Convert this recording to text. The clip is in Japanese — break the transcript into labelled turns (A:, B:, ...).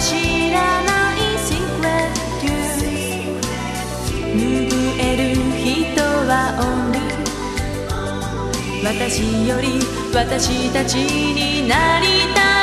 A: 知らない Secret 拭える人はおる。私より私たちになりたい。